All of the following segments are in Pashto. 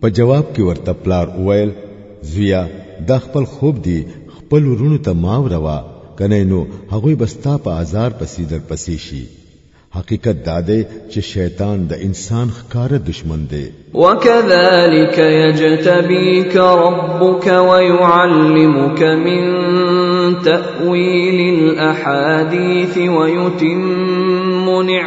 په جواب کې ورته پلار وویل زویا دا خپل خوب دی خپل ورونو ته ماو روا کنه نو هغه بستا په ازار پسې در پسې شي حقیقت دا دی چې شیطان د انسان ښکاره دشمن دی وكذلك يجتبيك ربك ويعلمك من تأويل الأحاديث ويتم نعمته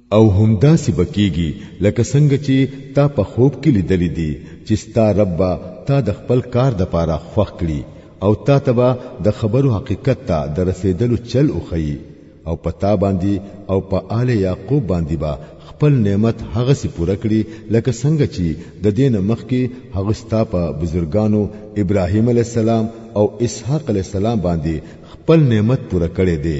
او هم داسې بکیږي لکه څنګه چې تا په خوب کې لیدلې دي چې ستا رب با تا د خپل کار د پاره خوخ کړي او تا ته به د خبرو حقیقت ته د رسیدلو چل وخی او په تا باندې او په آل یعقوب باندې با خپل نعمت هغه سي پوره کړي لکه څنګه چې د دین مخ کې هغه ستا په بزرګانو ابراهیم علی السلام او اسحاق علی السلام باندې خپل نعمت پوره کړي دي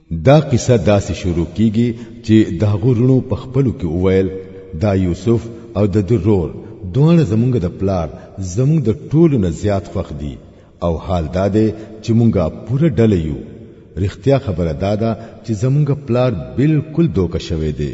دا قصه داسې شروع کیږي چې د هغو رونو په خپلو کې وویل دا یوسف او د د رور دواړه زمونږ د پلار زمونږ د ټولو نه زیات خوښ دي او حال دا دی چې مونږه پوره ډله یو رښتیا خبره دا ده چې زمونږ پلار بالکل دوکه شوی دی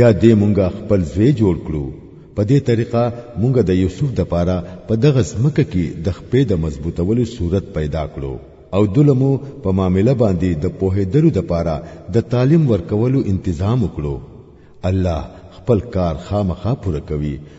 یا دې مونږه خپل زوی جوړ کړو په دې طریقه مونږه د یوسف د پاره په دغه ځمکه کې د خپې د مضبوطولو صورت پیدا کړو او دلمو په معامله باندې د پوهېدلو د پاره د تعلیم ورکولو انتظام وکړو الله خپل کار خامخا پوره کوي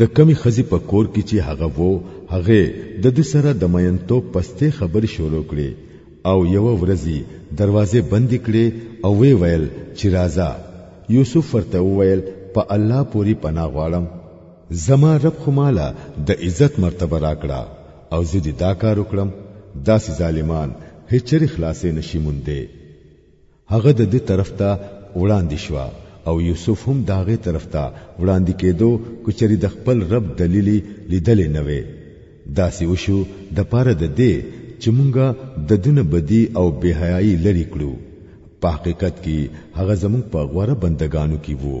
د کمی خزی په کور کې چې هغه وو هغه د دوی سره د مینتو پستې خبرې شروع کړې او یو ورځی دروازه بند کړې او وی ویل چې راځه یوسف ورته وویل په الله پوری پناه غواړم زما رب خو مالا د عزت مرتبه راکړه او زه دې دا کار وکړم داسې ظالمان هیچری خلاصې نشي مونده هغه د ده طرف ته وړاندې شوه او یوسف هم د هغې طرف ته وړاندې کېدو که چېرې د خپل رب دلیلې لیدلې نه وی. داسې وشو دپاره د دې چې مونږ د ده نه بدي او بې حیايي لرې کړو. په حقیقت کې هغه زمونږ په غوره بندګانو کې وو.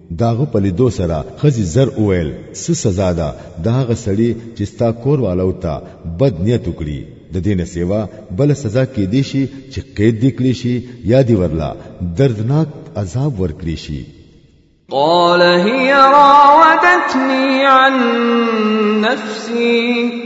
داغه په لیدو سره خزي زر وویل څه سزا ده داغه سړي چې ستا کور والو ته بد نیت وکړي د دې نه سیوا بل سزا کې دی شي چې قید دی کړی شي یا دی ورلا دردناک عذاب ورکړي شي قال هي راودتني عن نفسي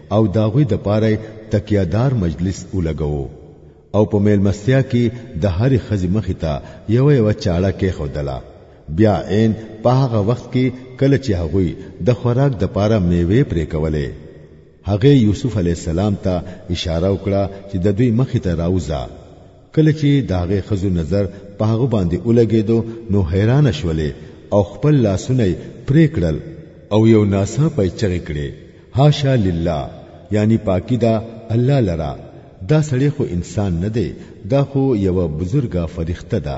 او داغوی د پاره تکیه دار مجلس ولګو او په میلمستیا کې د هرې خزي مخې ته یو یو چاړه کې خودله بیا عین په هغه وخت کې کله چې هغوی د خوراک د پاره میوه پرې کولې هغه یوسف علی السلام ته اشاره وکړه چې د دوی مخې ته راوځه کله چې داغه خزو نظر په هغه باندې ولګېدو نو حیران شولې او خپل لاسونه پرې کړل او یو ناسا په چغې کړې هاشا لله یعنی پاکی دا الله لرا دا سړی خو انسان نه دی دا خو یو بزرګه فرښته ده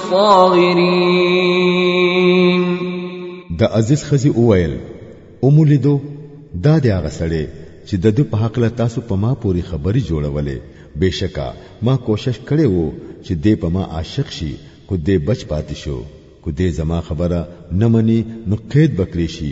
صاغرين د عزیز خزي اویل اومولیدو دا دی هغه سړی چې د دې په حق له تاسو په ما پوری خبري جوړولې بشکا ما کوشش کړی وو چې دې په ما عاشق شي کو دې بچ پاتې شو کو دې زما خبره نه مني نو قید بکری شي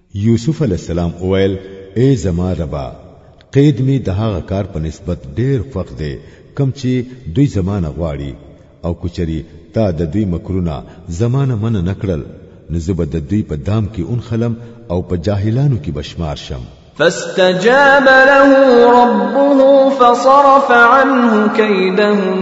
یوسف علی السلام اویل اے زما ربا قید می د هغه کار په نسبت ډیر خوښ دی کم چې دوی زمانه غواړي او کچری تا د دوی مکرونه زمانه من نکړل نو زه به د دوی په دام کې اونخلم او په جاهلانو کې بشمار شم فاستجاب له ربه فصرف عنه كيدهن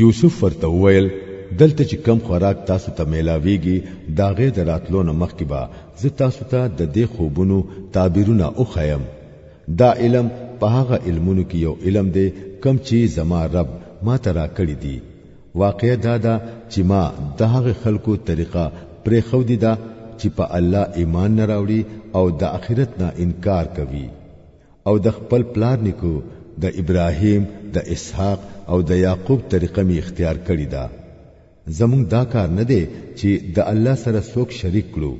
یوسف ورته وویل دلته چې کم خوراک تاسو ته میلاویږي دا غې د راتلو نه مخکې به زه تاسو ته د دې خوبونو تعبیرونه وخیم دا علم په هغه علمونو کې یو علم دی کم چې زما رب ما ته راکړی دی واقعا دا ده چې ما د هغه خلکو طریقه پرې خو دی دا چې په الله ایمان نه راوړي او د آخرت نه انکار کوي او د خپل پلار نیکو د ابراهیم د اسحاق او د یعقوب طریقه می اختیار کړی ده زمونږ دا کار نه دی چې د الله سره څوک شریک کړو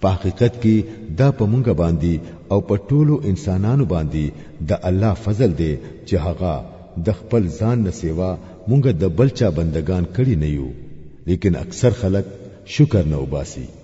په حقیقت کې دا په مونږ باندې او په ټولو انسانانو باندې د الله فضل دی چې هغه د خپل ځان نه سیوا مونږ د بل چا بندگان کړی نه یو لیکن اکثر خلک شکر نه وباسي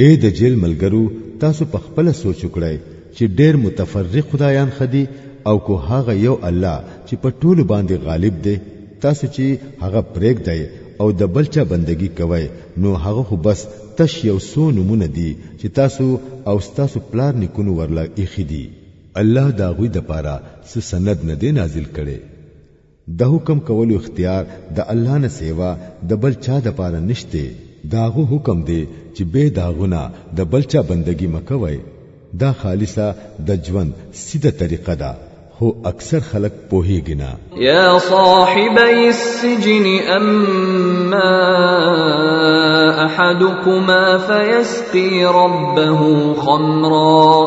اے د جیل ملګرو تاسو په خپل سوچ وکړئ چې ډېر متفرق خدایان خدي او کو هغه یو الله چې په ټولو باندې غالب دی تاسو چې هغه پرېګ دی او د بل چا بندگی کوئ نو هغه خو بس تش یو سو نمونه دي چې تاسو او تاسو پلار نکونو ورله ایخي دي الله دا غوی د پاره څه سند نه دی نازل کړي د حکم کولو اختیار د الله نه سیوا د بل چا د پاره نشته دا غو حکم دی چې به داغونه د بل چا بندگی مکوي دا خالصه د ژوند سیده طریقه ده هو اکثر خلق پوهیږي نه یا صاحبي السجن اما احدكما فيسقي ربه خمرا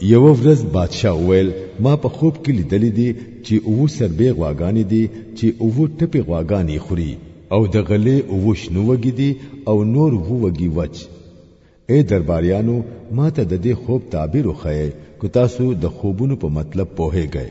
یو ورځ بادشاه وویل ما په خوب کې لیدلې دي چې اوو سربې غواګانې دي چې اوو ټپې غواګانې خوري او د غلې اوو شنو وګي دي او نور وو وګي وچ اے درباریانو ما ته د دې خوب تعبیر وخی کو تاسو د خوبونو په مطلب پوهیږئ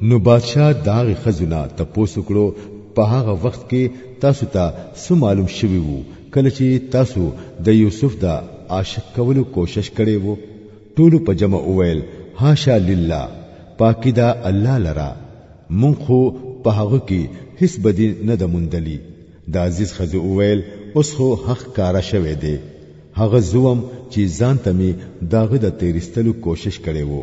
نو بادشاہ داغه خزونه تپوس کړو په هغه وخت کې تاسو ته سو معلوم شوی وو کله چې تاسو د یوسف د عاشق کولو کوشش کړي وو ټولو په جمع وویل هاشا لله پاکی دا الله لرا مونږ خو په هغه کې هیڅ بدی نه د مندلی د عزیز خزو وویل اوس خو حق کارا شوه دی هغه زوم چې ځان ته می داغه د تیرستلو کوشش کړي وو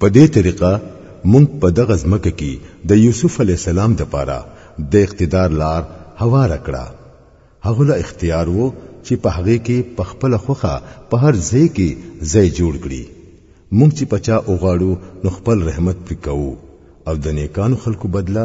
په دې طریقه مونږ په دغه ځمکه کې د یوسف علی السلام د پاره د اقتدار لار هواره کړه هغه له اختیار وو چې په هغه کې په خپل خوخه په هر ځای کې ځای جوړ کړي مونږ چې پچا اوغاړو نو خپل رحمت پکاو او د نیکانو خلکو بدله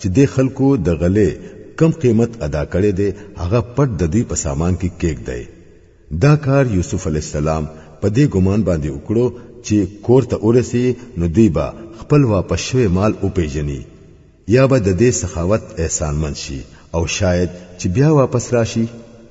چې دې خلکو د غلې کم قیمت ادا کړی دی هغه پټ د دوی په سامان کې کېږدی دا کار یوسف علیه السلام په دې ګمان باندې وکړو چې کور ته ورسي نو دوی به خپل واپس شوی مال وپیژني یا به د دې سخاوت احسانمن شي او شاید چې بیا واپس راشي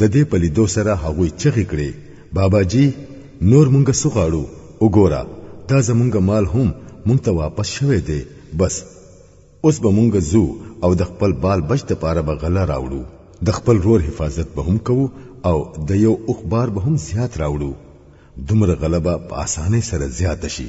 د دې په لیدو سره هغوی چغې کړې بابا جی نور مونږ څه غواړو وګوره دا زمونږ مال هم مونږ ته واپس شوی دی بس اوس به مونږ ځو او د خپل بال بچ دپاره به غله راوړو د خپل رور حفاظت به هم کوو او د یو اوښ بار به هم زیات راوړو دومره غله به په اسانۍ سره زیاته شي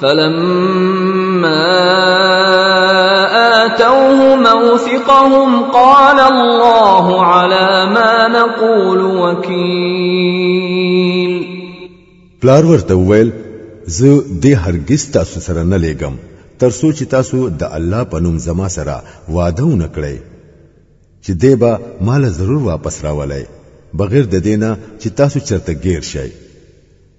فلما آتوه موثقهم قال الله على ما نقول وكيل پلار ورته وویل زه د هرگز تاسو سره نه لګم تر سوچ تاسو د الله په نوم زما سره وعده و نکړئ چې دی به مال ضرور واپس راولای بغیر د دینه چې تاسو چرته گیر شئ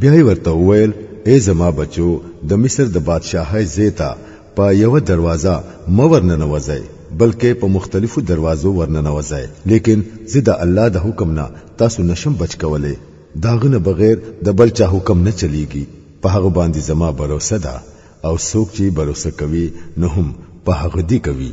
بیا یې ورته وویل ای زما بچو د مصر د بادشاهۍ ځای ته په یوه دروازه مه ورننوځئ بلکې په مختلفو دروازو ورننوځئ لیکن زه د الله د حکم نه تاسو نشم بچ کولی د هغه نه بغیر د بل چا حکم نه چلیږي په هغه باندې زما بروسه ده او څوک چې بروسه کوي نو هم په هغه دي کوي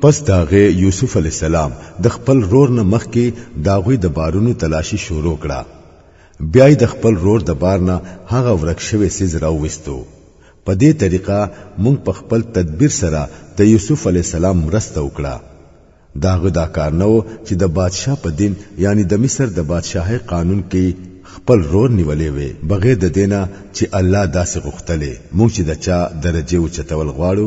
پس داغه یوسف علی السلام د خپل رور نه مخ کې داغوی د بارونو تلاشي شروع کړه بیا د خپل رور د بار نه هغه ورک شوی سیز راوستو په دې طریقه مونږ په خپل تدبیر سره د یوسف علی السلام مرسته وکړه داغه دا کار نه و چې د بادشاه په دین یعنی د مصر د بادشاهي قانون کې خپل رور نیولې وي بغیر د دینه چې الله داسې غوښتلې مونږ چې د چا درجه او چتول غواړو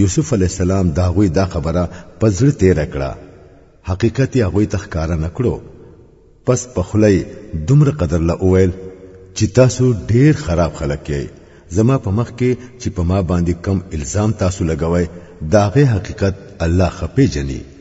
یوسف علی السلام دا غوی دا خبره پزړه تیر کړه حقیقت یې غوی تخکار نه کړو پس په خلای دومره قدر لا اویل چې تاسو ډیر خراب خلک یې زما په مخ کې چې په ما باندې کم الزام تاسو لګوي داغه حقیقت الله خپې جنې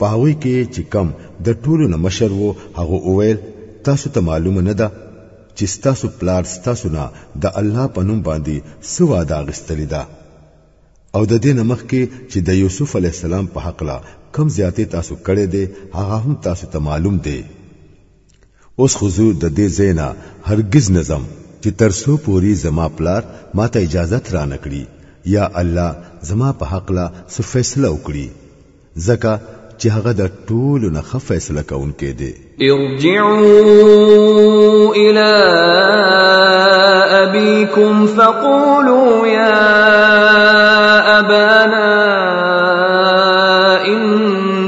پاوی کې چې کم د ټولو نه مشر وو هغه اوویل تاسو ته معلومه نه ده چې تاسو پلار تاسو نه د الله په نوم باندې سو واده غستلی ده او د دې نمخ کې چې د یوسف علی السلام په حق لا کم زیاتې تاسو کړې دي هغه هم تاسو ته معلوم دی اوس خو زه د دې ځای نه هرګز نه ځم چې تر څو پوري زما پلار ما ته اجازه را نه کړي یا الله زما په حق لا څه فیصله وکړي ځکه چې هغه د ټولو نه ښه فیصله کوونکی دی ارجعوا الى ابيكم فقولوا يا ابانا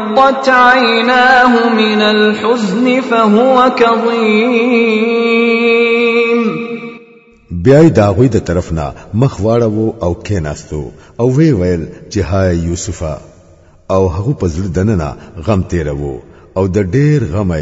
قطعت عيناه من الحزن فهو كظيم بیا دا غوی د طرف نه مخ واړو او کیناستو او وی ویل چې هاي یوسفه او هغه پزړه دننه غم تیرو او د ډیر غمه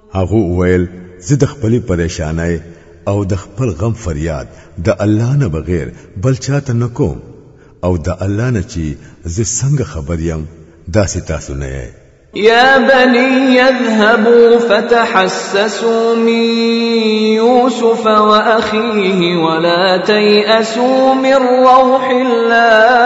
هغه ویل زه د خپلې پریشانای او د خپل غم فریاد د الله نه بغیر بل چاته نکوم او د الله نه چې زه څنګه خبر یم داسې تاسو نه یې يا بني يذهبوا فتحسسوا من يوسف واخيه ولا تياسوا من روح الله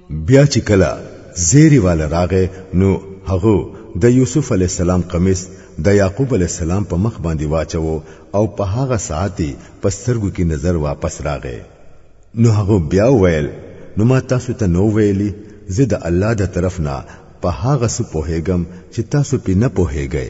بیا چې کله زیری والا راغې نو هغه د یوسف علی السلام قمیص د یعقوب علی السلام په مخ باندې واچو او په هغه ساعت په سترګو کې نظر واپس راغې نو هغه بیا ویل نو ما تاسو ته نو ویلی زه د الله د طرف نه په هغه څه پوهېږم چې تاسو پې نه پوهېږئ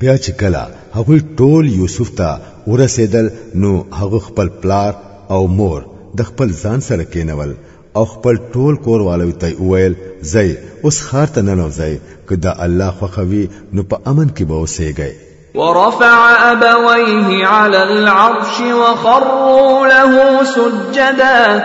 بیا چې کله هغوی ټول یوسف ته ورسېدل نو هغه خپل پلار او مور د خپل ځان سره کېنول او خپل ټول کور والوی ته وویل ځئ اوس ښار ته ننوځئ که د الله خوښه وي نو په امن کې به اوسېږئ ورفع أبويه على العرش وخروا له سجدا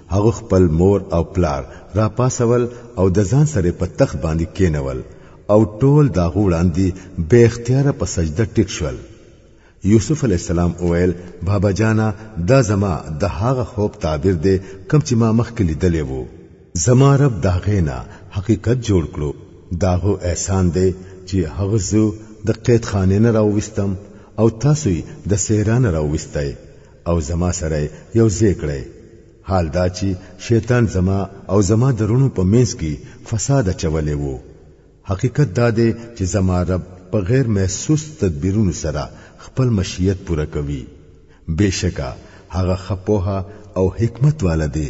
هغه خپل مور او پلار را پاسول او د ځان سره په تخت باندې کېنول او ټول دا غوړاندې بے اختیار په سجده ټیټ شول یوسف علی السلام اویل بابا جانا دا زما د هغه خوب تعبیر دی کم چې ما مخکې لیدلې وو زما رب دا غینا حقیقت جوړ کړو دا هو احسان دی چې هغه زو د قید خانه نه راوستم او تاسو د سیران راوستای او زما سره یو ځای کړی حال دا چې شیطان زما او زما درونو په منځ کې فساد اچولی وو حقیقت دا دی چې زما رب په غیر محسوس تدبیرونو سره خپل مشیت پوره کوي بشکا هغه خپوها او حکمت والا دی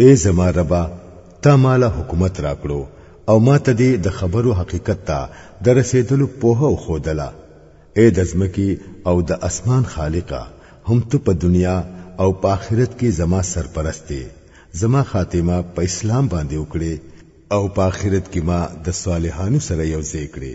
اے زما ربا تا مالا حکومت راکړو او ما ته دې د خبرو حقیقت ته د رسیدلو پوه او خودلا اے د زمکی او د اسمان خالقا هم ته په دنیا او په آخرت کې زما سرپرست دی زما خاتمه په اسلام باندې وکړي او په آخرت کې ما د صالحانو سره یو ځای کړي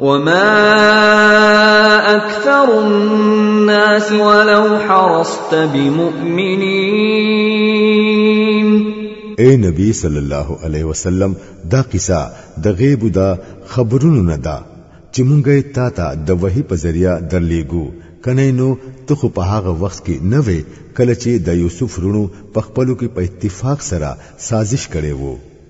وما اکثر الناس ولو حرصت بمؤمنین اے نبی صلی الله علیه وسلم دا قصه د غیب دا خبرونو نه ده چې مونږ یې تا ته د وحی په ذریعہ درلېګو کنه نو ته خو په هغه وخت کې نه وې کله چې د یوسف رونو په خپلو کې په اتفاق سره سازش کړي وو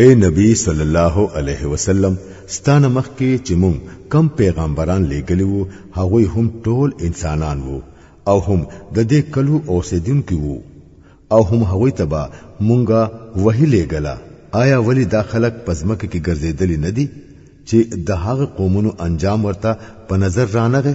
اے نبی صلی الله علیه وسلم ستانه مخ کې چې مونږ کم پیغمبران لېګلی وو هغه هم ټول انسانان وو او هم د دې کلو اوسیدونکو وو او هم هغه ته به مونږه وحی لېګله آیا ولی دا خلک پزمکه کې ګرځېدلی نه دي چې د هغه قومونو انجام ورته په نظر رانغه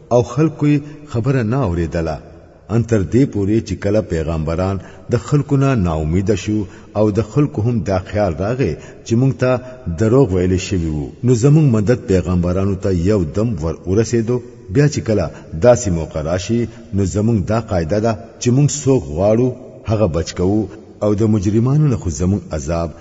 او خلکو یې خبره نه اوریدله ان تر دې پورې چې کله پیغمبران د خلکو نه ناامید شو او د خلکو هم دا خیال راغی چې مونږ ته دروغ ویل شوی وو نو زمونږ مدد پیغمبرانو ته یو دم ور ورسېدو بیا چې کله داسې موقع راشي نو زمونږ دا قاعده ده چې مونږ څوک غواړو هغه بچ کوو او د مجرمانو نه خو زمونږ عذاب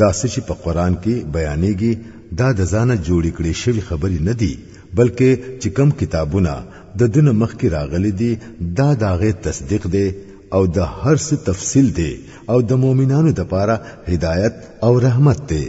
دا څه چې په قران کې بیانېږي دا د ځانه جوړې کړې شوی خبرې نه دي بلکې چې کم کتابونه د دنه مخ کې راغلي دي دا داغه تصدیق دی او د هر څه تفصیل دی او د مؤمنانو لپاره هدایت او رحمت دی